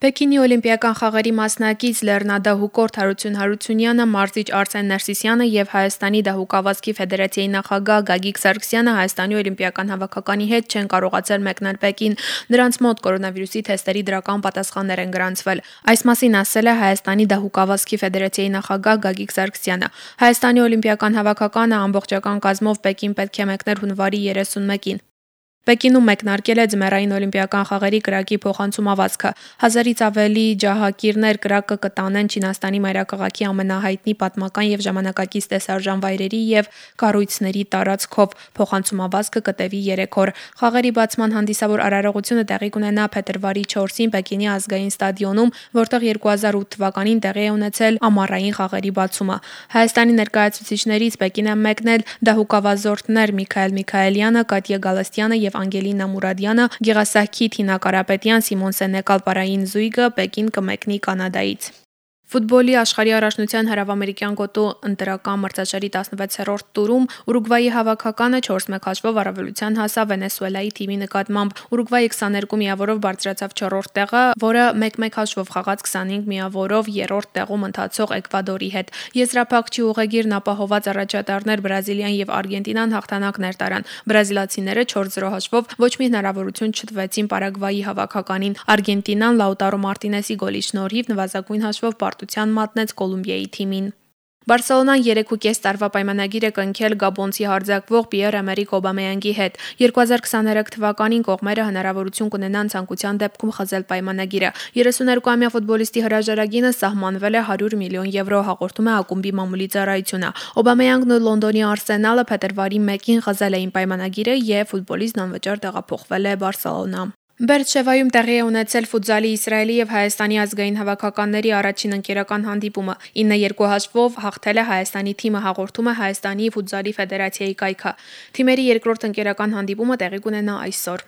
Պեկինի Օլիմպիական խաղերի մասնակից լեռնադահուկորդ Հարություն Հարությունյանը, մարզիչ Արսեն Ներսիսյանը եւ Հայաստանի դահուկավազքի ֆեդերացիայի նախագահ Գագիկ Սարգսյանը Հայաստանի Օլիմպիական հավաքականի հետ չեն կարողացել մեկնել Պեկին։ Նրանց մոտ կորոնավիրուսի թեստերի դրական պատասխաններ են գրանցվել։ Այս մասին ասել է Հայաստանի դահուկավազքի ֆեդերացիայի նախագահ Գագիկ Սարգսյանը։ Հայաստանի Օլիմպիական հավաքականը ամբողջական կազմով Պեկին պետք է մեկներ հունվարի 31-ին։ Պեկինում մեկնարկել է ձմեռային օլիմպիական խաղերի կրակի փոխանցումավազքը։ Հազարից ավելի ջահակիրներ կրակը կտանեն Չինաստանի մայրաքաղաքի ամենահայտնի պատմական եւ ժամանակակից տեսարժան վայրերի եւ կառույցների տարածքով։ Փոխանցումավազքը կտևի 3 օր։ Խաղերի բացման հանդիսավոր արարողությունը տեղի կունենա փետրվարի 4-ին Պեկինի ազգային ստադիոնում, որտեղ 2008 թվականին տեղի է ունեցել ամառային խաղերի բացումը։ Հայաստանի ներկայացուցիչներից Պեկին են մեկնել դահուկավազորդներ Միքայել Միքայելյանը, Կատյա Գալստյանը եւ Անգելինա Մուրադյանը, Գեղասահքի Թինա Կարապետյան, Սիմոն Սենեկալ Պարային զույգը Պեկին կմեկնի Կանադայից։ Ֆուտբոլի աշխարհի առաջնության հարավամերիկյան գոտու ընտրական մրցաշարի 16-րդ տուրում Ուրուգվայի հավաքականը 4-1 հաշվով առավելության հասավ Վենեսուելայի թիմի նկատմամբ։ Ուրուգվայի 22 միավորով բարձրացավ 4-րդ տեղը, որը 1-1 հաշվով խաղաց 25 միավորով 3-րդ տեղում ընթացող Էկվադորի հետ։ Եզրափակչի ուղեգիրն ապահոված առաջատարներ Բրազիլիան եւ Արգենտինան հաղթանակներ տարան։ Բրազիլացիները 4-0 հաշվով ոչ մի հնարավորություն չտվեցին Պարագվայի հավաքականին։ Արգենտինան Լաուտարո Մարտինեսի գոլի շնորհիվ նվազագույն հաշվով պարտության մատնեց Կոլումբիայի թիմին։ Բարսելոնան 3.5 տարվա պայմանագիր է կնքել Գաբոնցի հարձակվող Պիեր-Էմերիկ Օբամեյանգի հետ։ 2023 թվականին կողմերը հնարավորություն կունենան ցանկության դեպքում խզել պայմանագիրը։ 32-ամյա ֆուտբոլիստի հրաժարագինը սահմանվել է 100 միլիոն եվրո, հաղորդում է ակումբի մամուլի ծառայությունը։ Օբամեյանգն ու Լոնդոնի Արսենալը փետրվարի 1-ին խզել էին պայմանագիրը եւ ֆուտբոլիստն անվճար տեղափոխվել է Բարսելոնա։ Բերշևայում տեղի է ունեցել ֆուտզալի Իսրայելի եւ Հայաստանի ազգային հավաքականների առաջին ընկերական հանդիպումը։ 9-2 հաշվով հաղթել է Հայաստանի թիմը, հաղորդում է Հայաստանի ֆուտզալի ֆեդերացիայի կայքը։ Թիմերի երկրորդ ընկերական հանդիպումը տեղի կունենա այսօր։